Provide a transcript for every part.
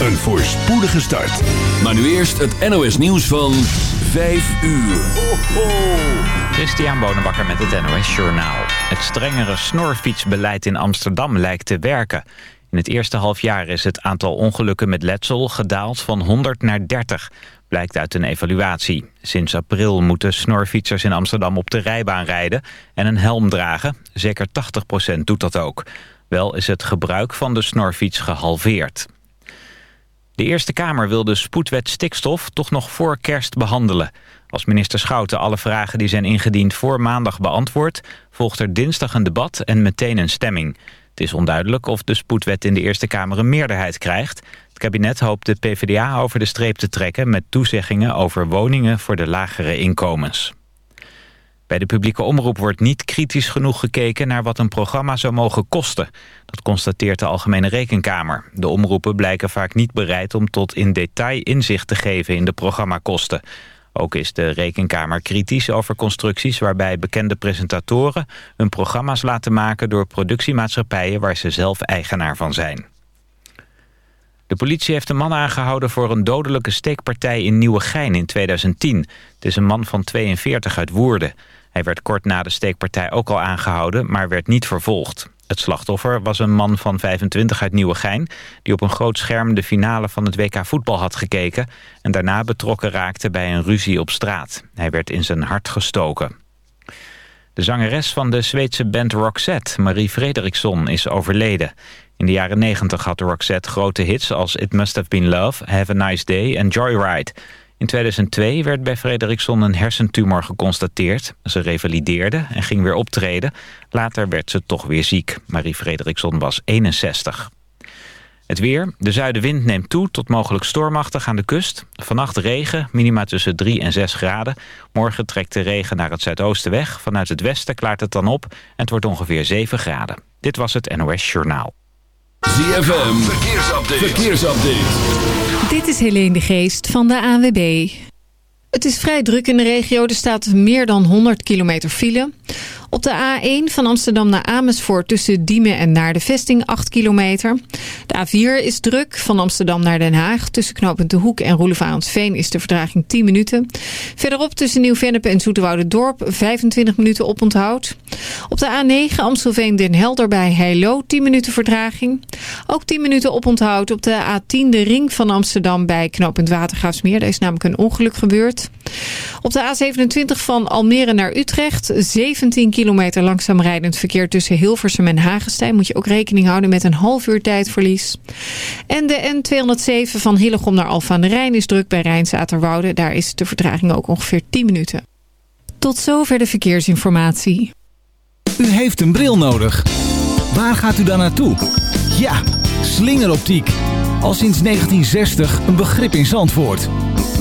een voorspoedige start. Maar nu eerst het NOS nieuws van 5 uur. Ho, ho. Christian Bonenbakker met het NOS Journaal. Het strengere snorfietsbeleid in Amsterdam lijkt te werken. In het eerste halfjaar is het aantal ongelukken met letsel gedaald van 100 naar 30 blijkt uit een evaluatie. Sinds april moeten snorfietsers in Amsterdam op de rijbaan rijden en een helm dragen. Zeker 80% doet dat ook. Wel is het gebruik van de snorfiets gehalveerd. De Eerste Kamer wil de spoedwet stikstof toch nog voor kerst behandelen. Als minister Schouten alle vragen die zijn ingediend voor maandag beantwoordt... volgt er dinsdag een debat en meteen een stemming. Het is onduidelijk of de spoedwet in de Eerste Kamer een meerderheid krijgt. Het kabinet hoopt de PvdA over de streep te trekken... met toezeggingen over woningen voor de lagere inkomens. Bij de publieke omroep wordt niet kritisch genoeg gekeken naar wat een programma zou mogen kosten. Dat constateert de Algemene Rekenkamer. De omroepen blijken vaak niet bereid om tot in detail inzicht te geven in de programmakosten. Ook is de Rekenkamer kritisch over constructies waarbij bekende presentatoren hun programma's laten maken door productiemaatschappijen waar ze zelf eigenaar van zijn. De politie heeft een man aangehouden voor een dodelijke steekpartij in Nieuwegein in 2010. Het is een man van 42 uit Woerden. Hij werd kort na de steekpartij ook al aangehouden, maar werd niet vervolgd. Het slachtoffer was een man van 25 uit Nieuwegein... die op een groot scherm de finale van het WK voetbal had gekeken... en daarna betrokken raakte bij een ruzie op straat. Hij werd in zijn hart gestoken. De zangeres van de Zweedse band Roxette, Marie Fredriksson, is overleden. In de jaren 90 had Roxette grote hits als It Must Have Been Love, Have a Nice Day en Joyride... In 2002 werd bij Frederiksson een hersentumor geconstateerd. Ze revalideerde en ging weer optreden. Later werd ze toch weer ziek. Marie Frederiksson was 61. Het weer. De zuidenwind neemt toe tot mogelijk stormachtig aan de kust. Vannacht regen, minima tussen 3 en 6 graden. Morgen trekt de regen naar het zuidoosten weg. Vanuit het westen klaart het dan op en het wordt ongeveer 7 graden. Dit was het NOS Journaal. ZFM, verkeersupdate. verkeersupdate. Dit is Helene de Geest van de ANWB. Het is vrij druk in de regio. Er staat meer dan 100 kilometer file. Op de A1 van Amsterdam naar Amersfoort tussen Diemen en naar de vesting 8 kilometer. De A4 is druk van Amsterdam naar Den Haag. Tussen knooppunt De Hoek en Roelevarensveen is de vertraging 10 minuten. Verderop tussen Nieuw-Vennep en Dorp 25 minuten oponthoud. Op de A9 Amstelveen-Den Helder bij Heilo 10 minuten vertraging. Ook 10 minuten oponthoud op de A10 de ring van Amsterdam bij knooppunt Watergraafsmeer. Daar is namelijk een ongeluk gebeurd. Op de A27 van Almere naar Utrecht 17 kilometer langzaam rijdend verkeer tussen Hilversum en Hagestein. Moet je ook rekening houden met een half uur tijdverlies. En de N207 van Hillegom naar Alphen aan de Rijn is druk bij Rijnsaterwoude. Daar is de vertraging ook ongeveer 10 minuten. Tot zover de verkeersinformatie. U heeft een bril nodig. Waar gaat u dan naartoe? Ja, slingeroptiek. Al sinds 1960 een begrip in Zandvoort.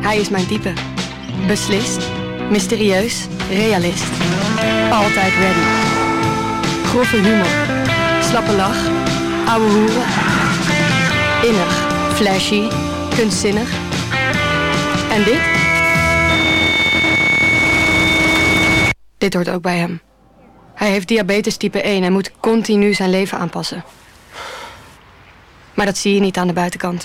Hij is mijn type. Beslist, mysterieus, realist. Altijd ready. Grove humor, slappe lach, ouwe hoeren. Innig, flashy, kunstzinnig. En dit? Dit hoort ook bij hem. Hij heeft diabetes type 1 en moet continu zijn leven aanpassen. Maar dat zie je niet aan de buitenkant.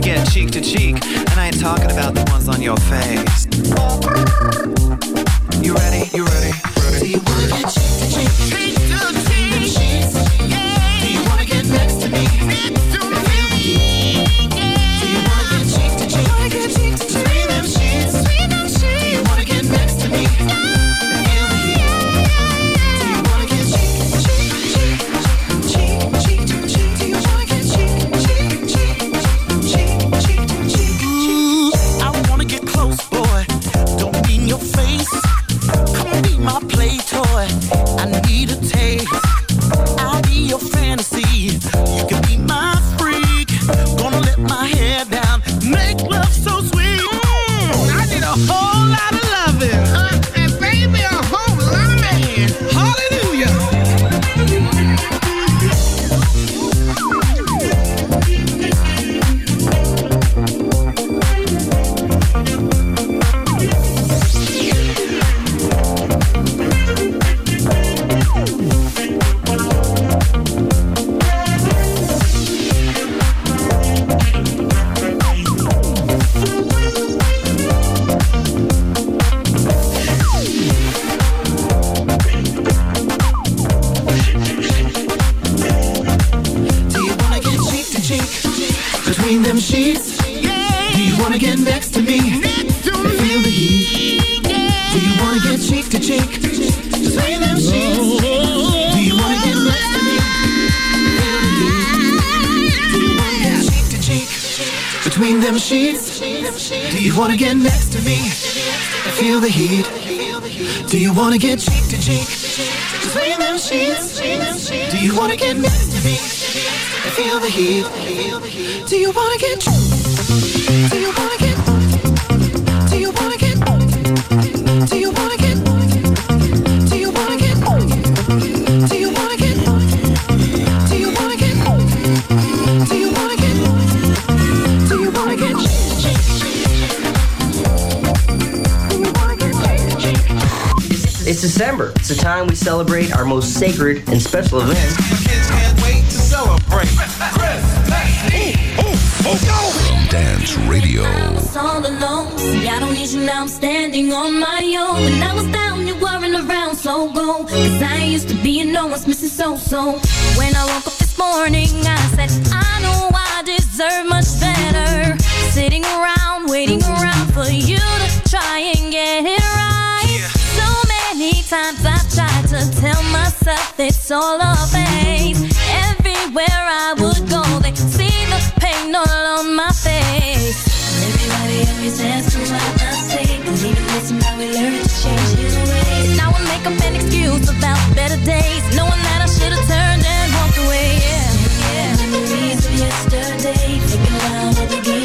to get cheek to cheek. And I ain't talking about the ones on your face. wanna get next to me? Next to me. Feel the heat. Yeah. Do you wanna get cheek to cheek? Sway them sheets. Do you wanna get next to me? Feel the heat. Do you wanna get cheek to cheek? Between them sheets. Do you wanna get next to me? Feel the heat. Do you wanna get cheek to cheek? Between them sheets. Do you wanna get next to me? Feel the heat. Do you wanna get? December. It's the time we celebrate our most sacred and special event. Kids can't wait to celebrate. From Dance Radio. all alone. See, I don't need you now, I'm standing on my own. When I was down, you weren't around, so go. Cause I used to be and no one's missing so so. When I woke up this morning, I said, I know I deserve much better. Sitting around, waiting around for you to try and many times I've tried to tell myself it's all a phase. Everywhere I would go, they see the pain all on my face. Everybody always asks what I say, but even this now we learn to change his ways. Now I make up an excuse about better days, knowing that I should have turned and walked away. Yeah, yeah. Memories of yesterday, thinking about all the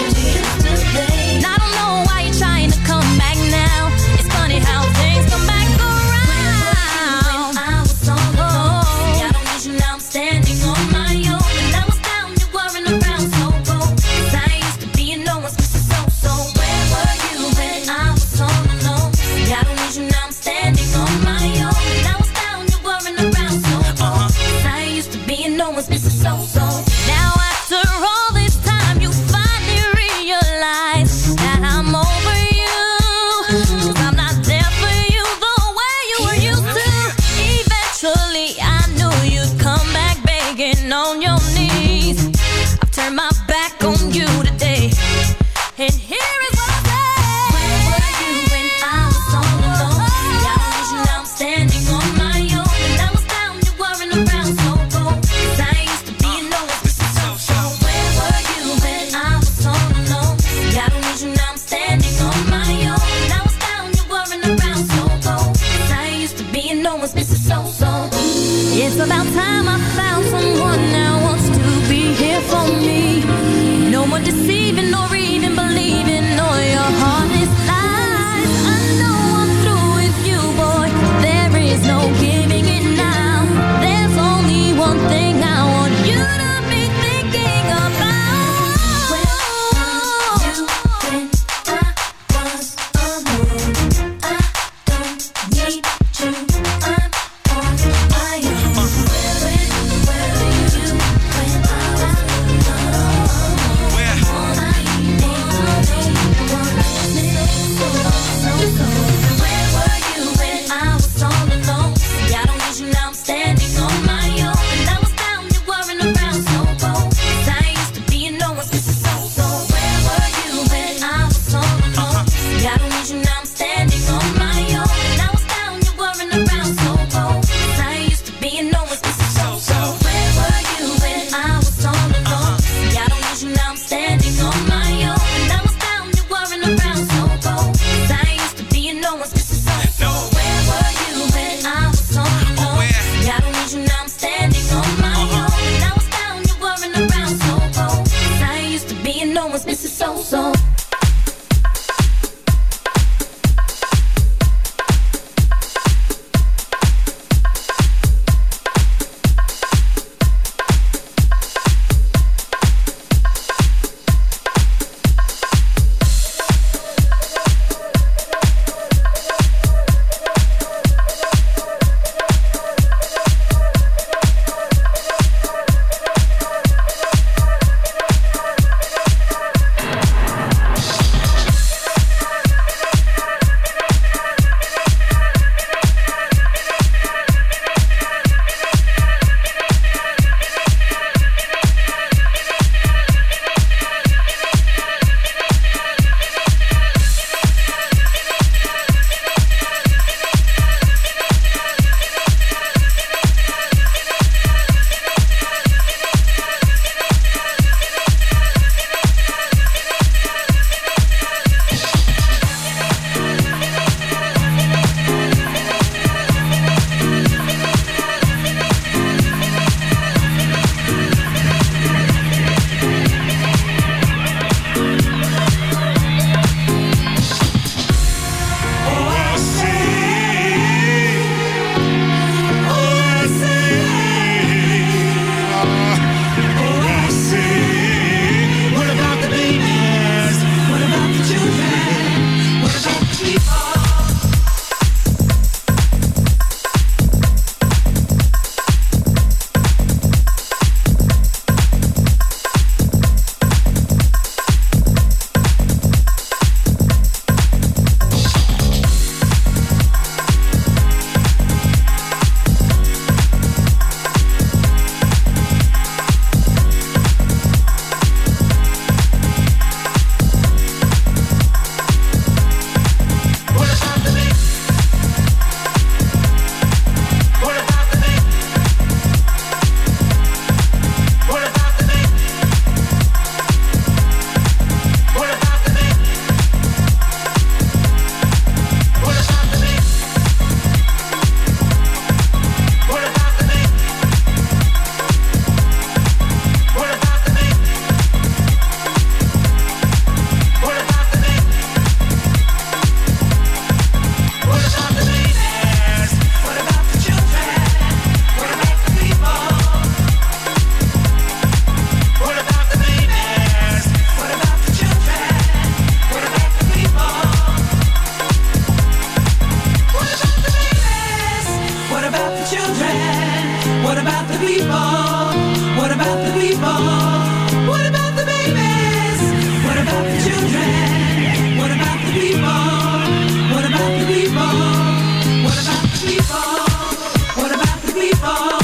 people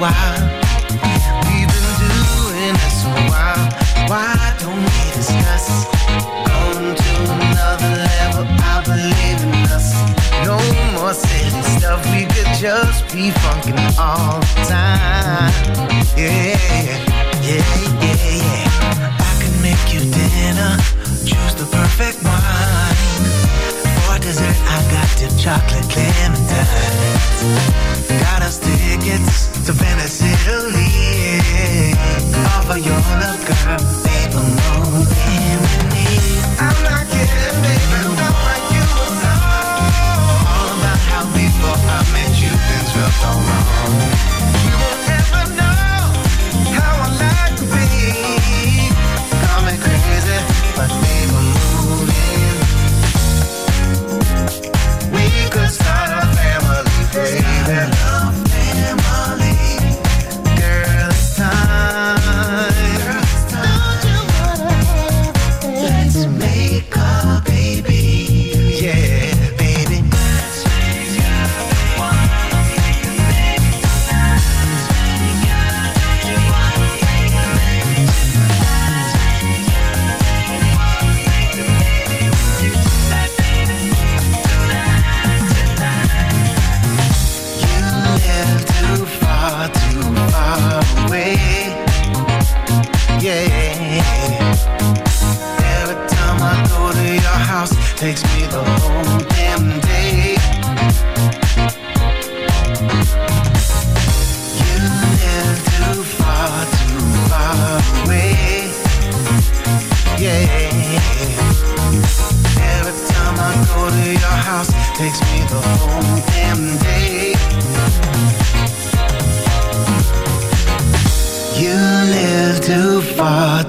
We've been doing this a while. Why don't we discuss? Going to another level, I believe in us. No more silly stuff, we could just be funkin' all the time. Yeah, yeah, yeah, yeah. I can make you dinner, choose the perfect wine. For dessert, I got your chocolate.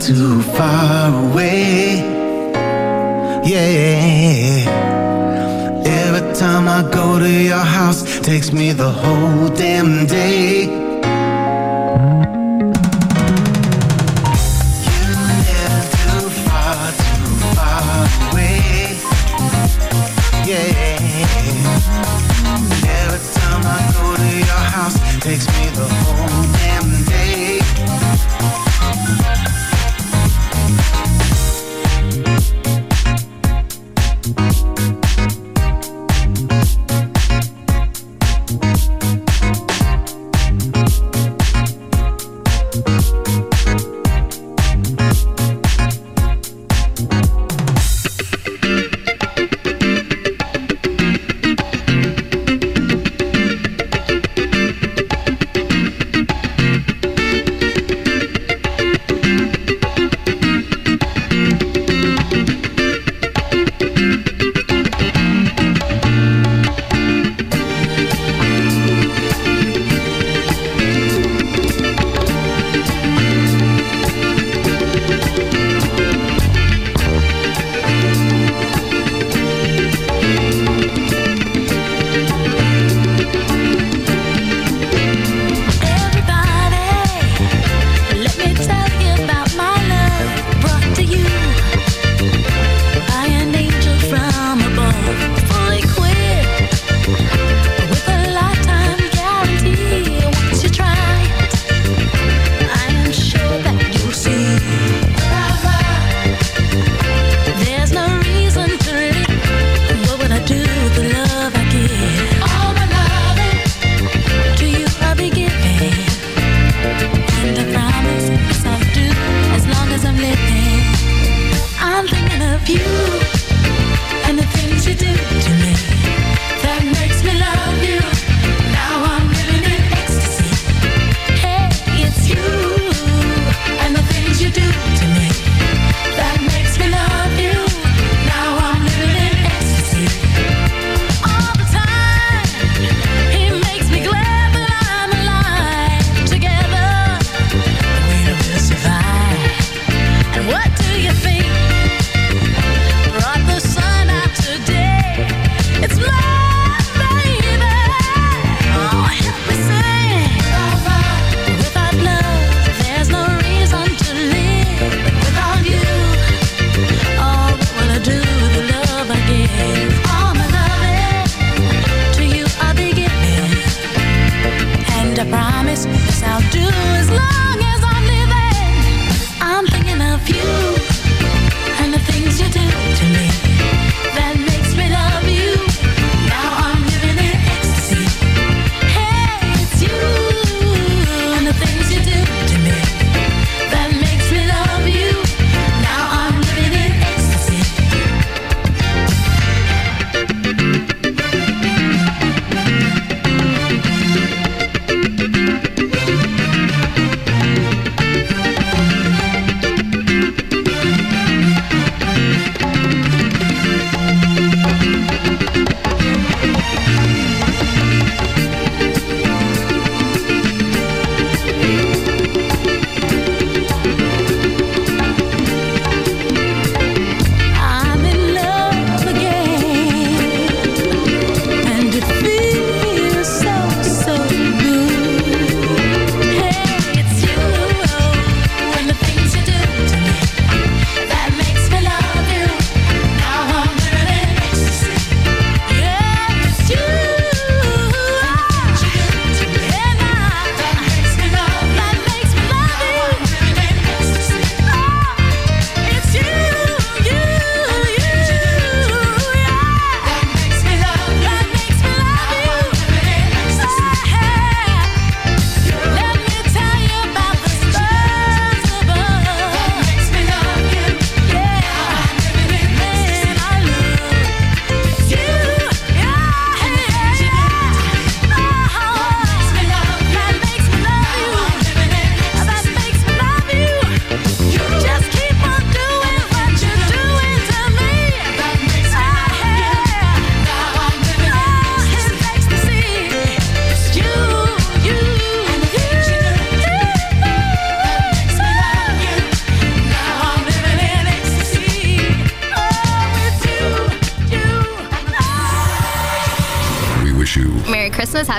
too far away. Yeah. Every time I go to your house, takes me the whole damn day.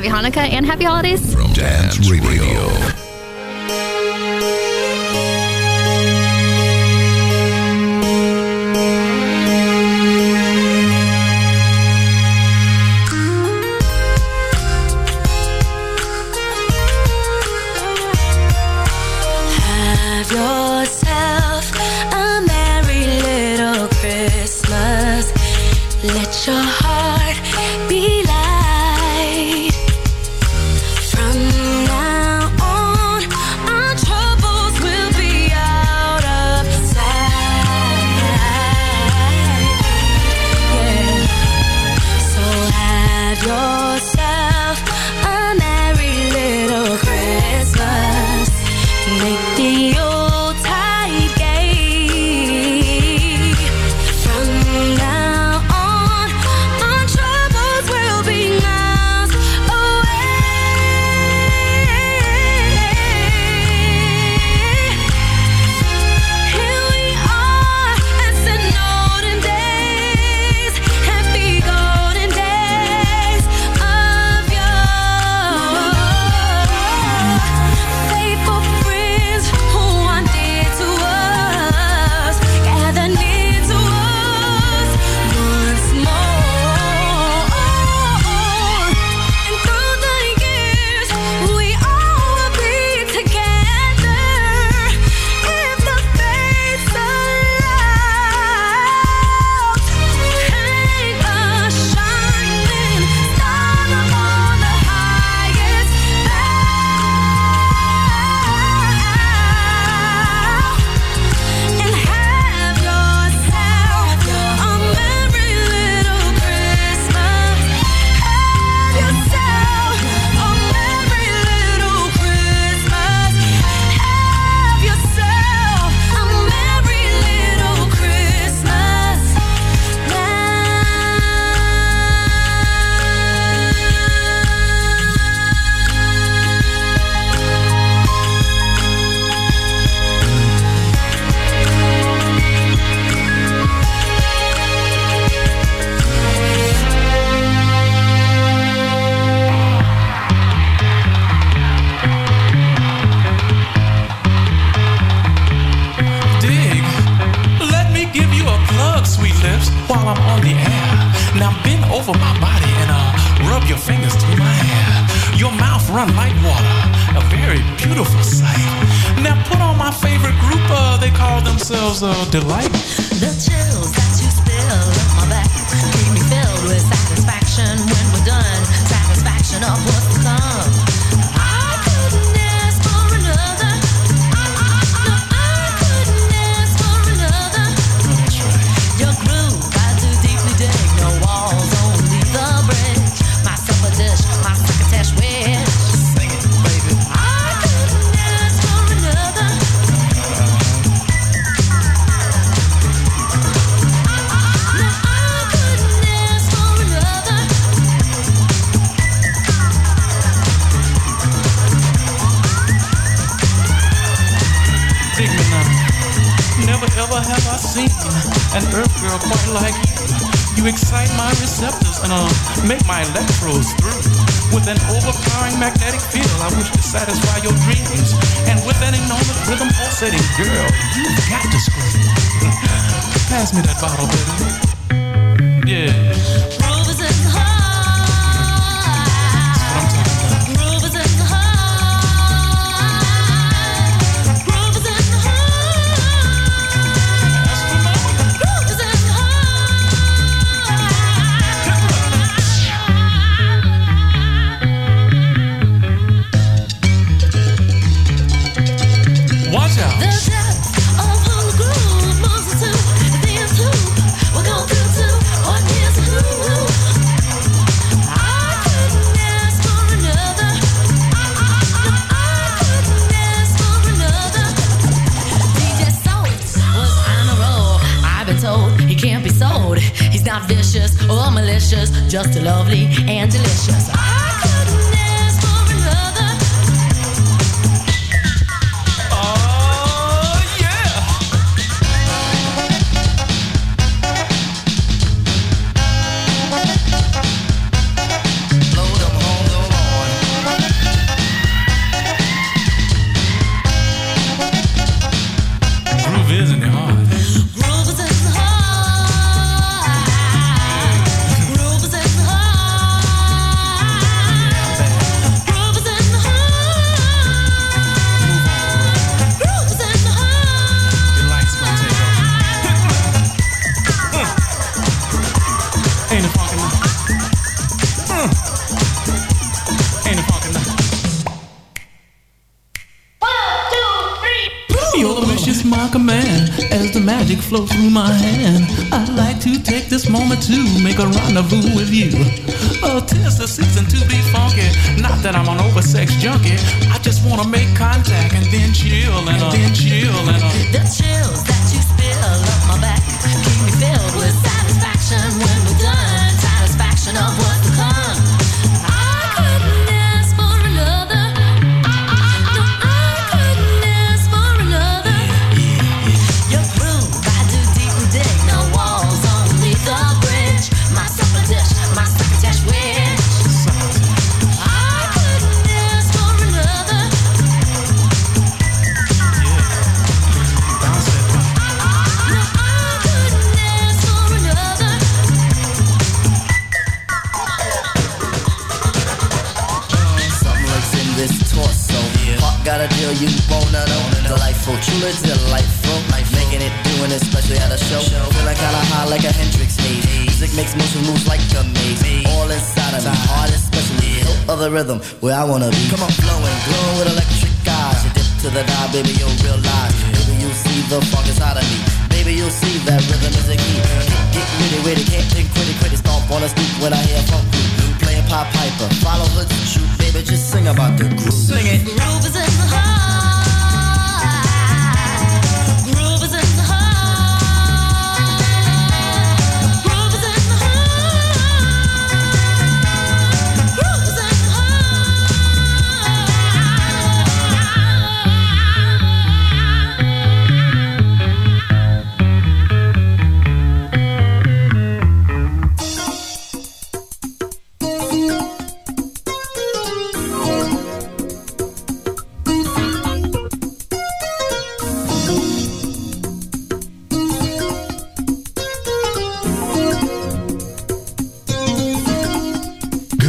Happy Hanukkah, and Happy Holidays.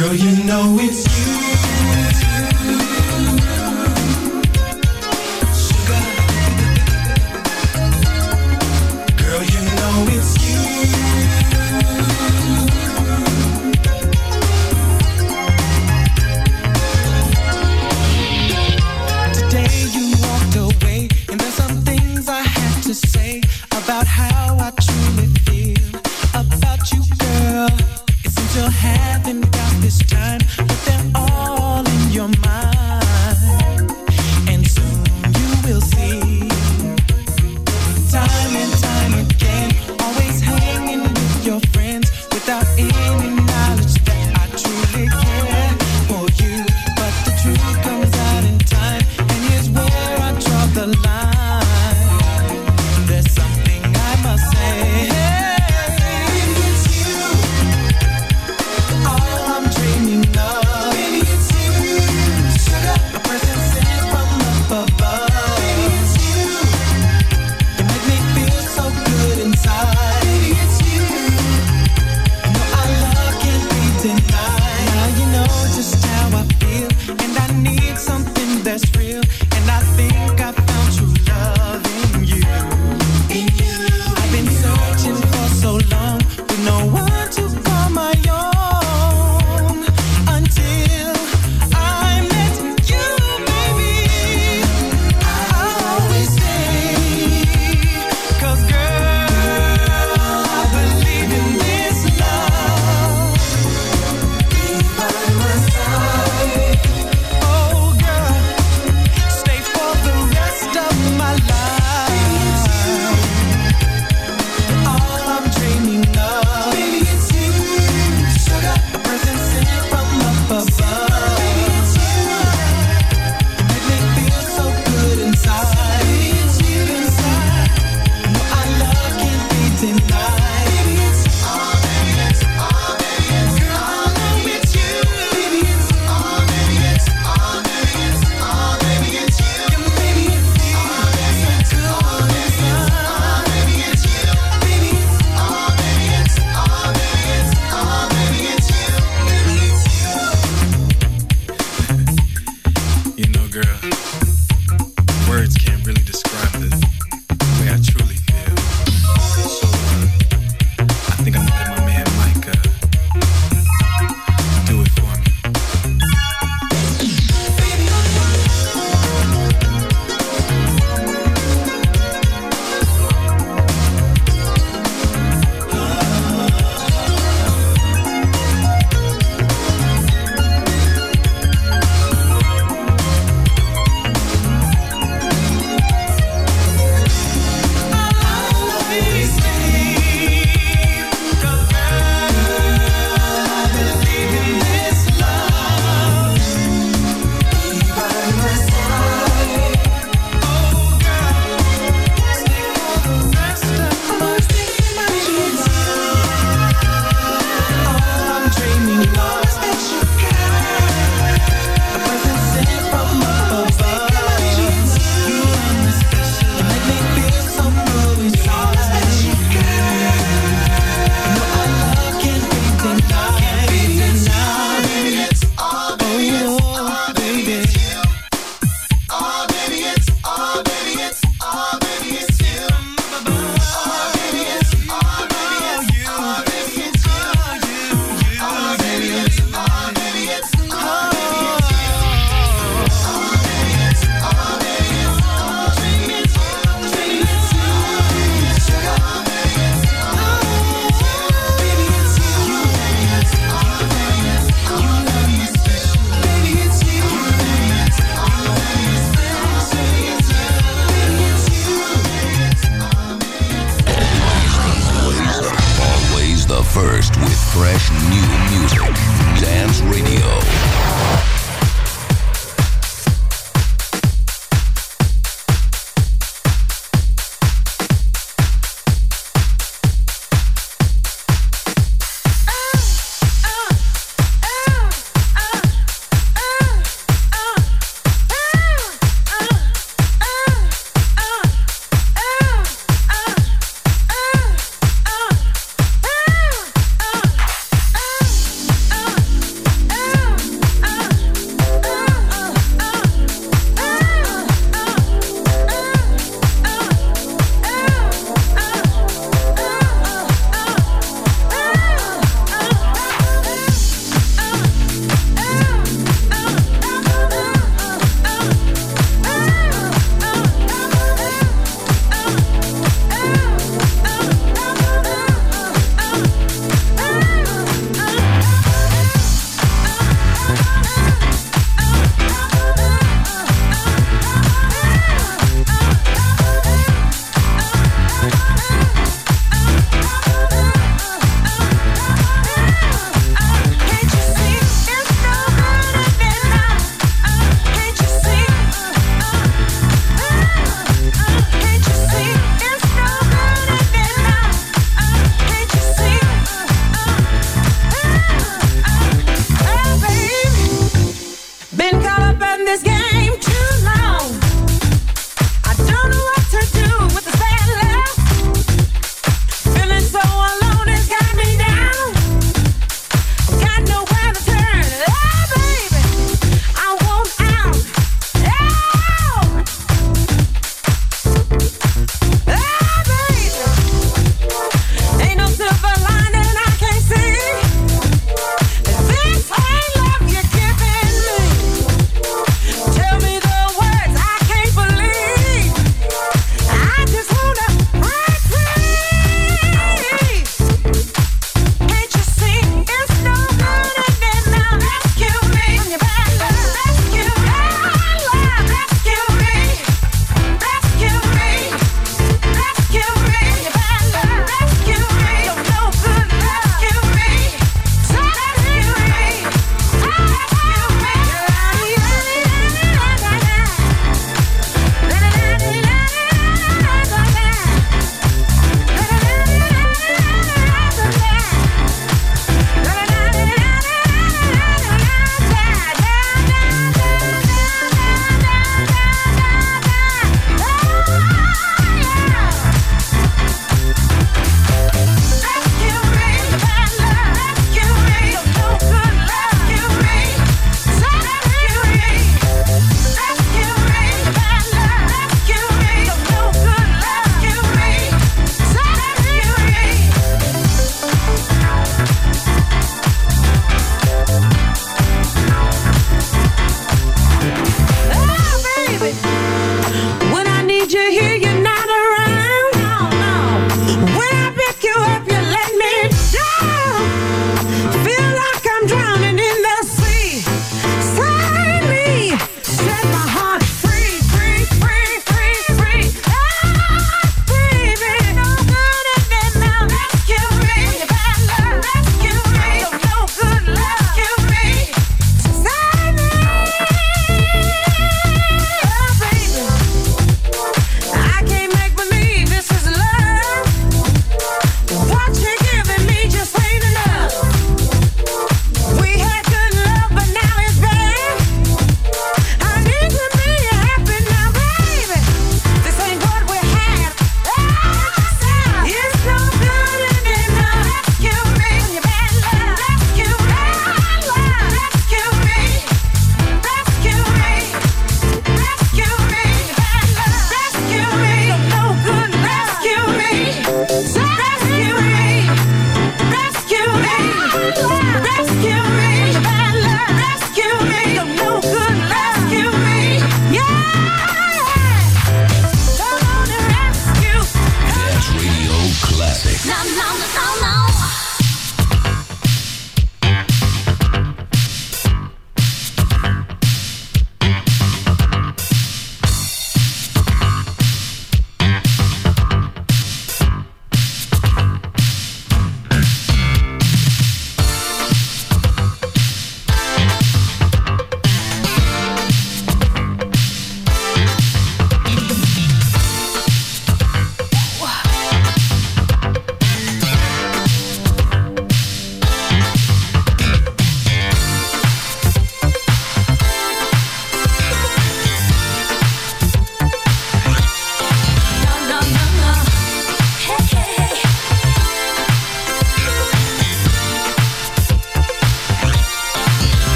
Girl, you know it's you.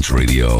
Dance Radio.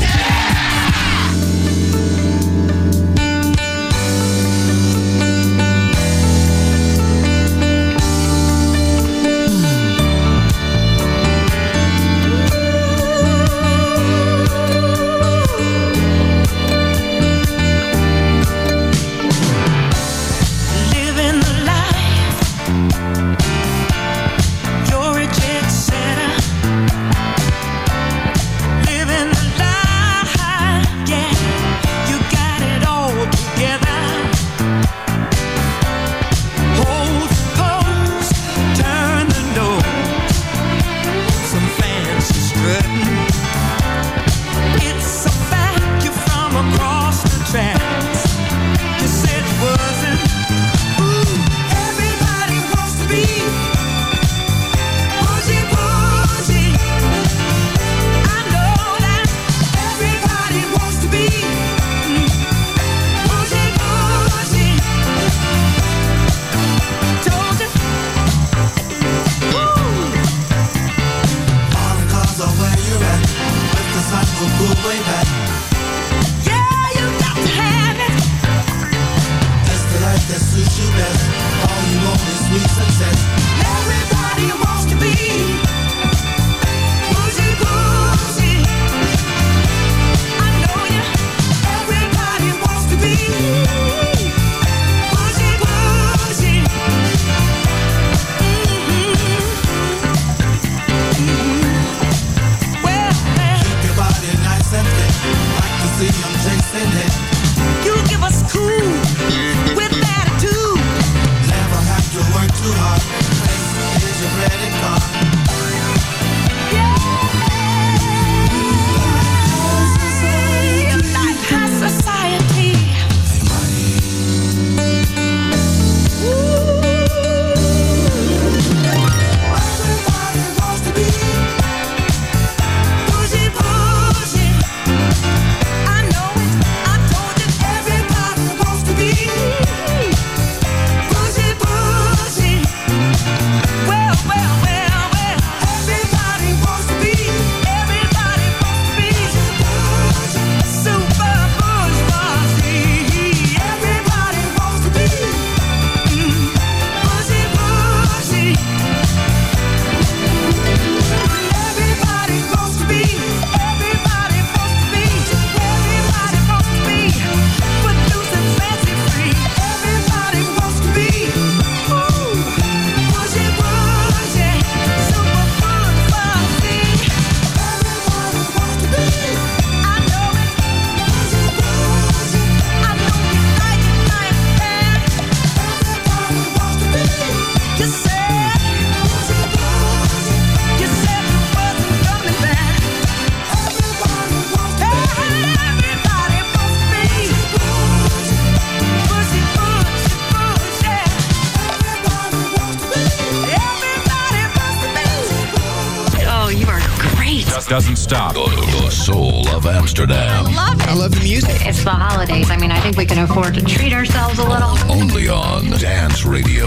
Amsterdam. I love it. I love the music. It's the holidays. I mean, I think we can afford to treat ourselves a little. Only on Dance Radio.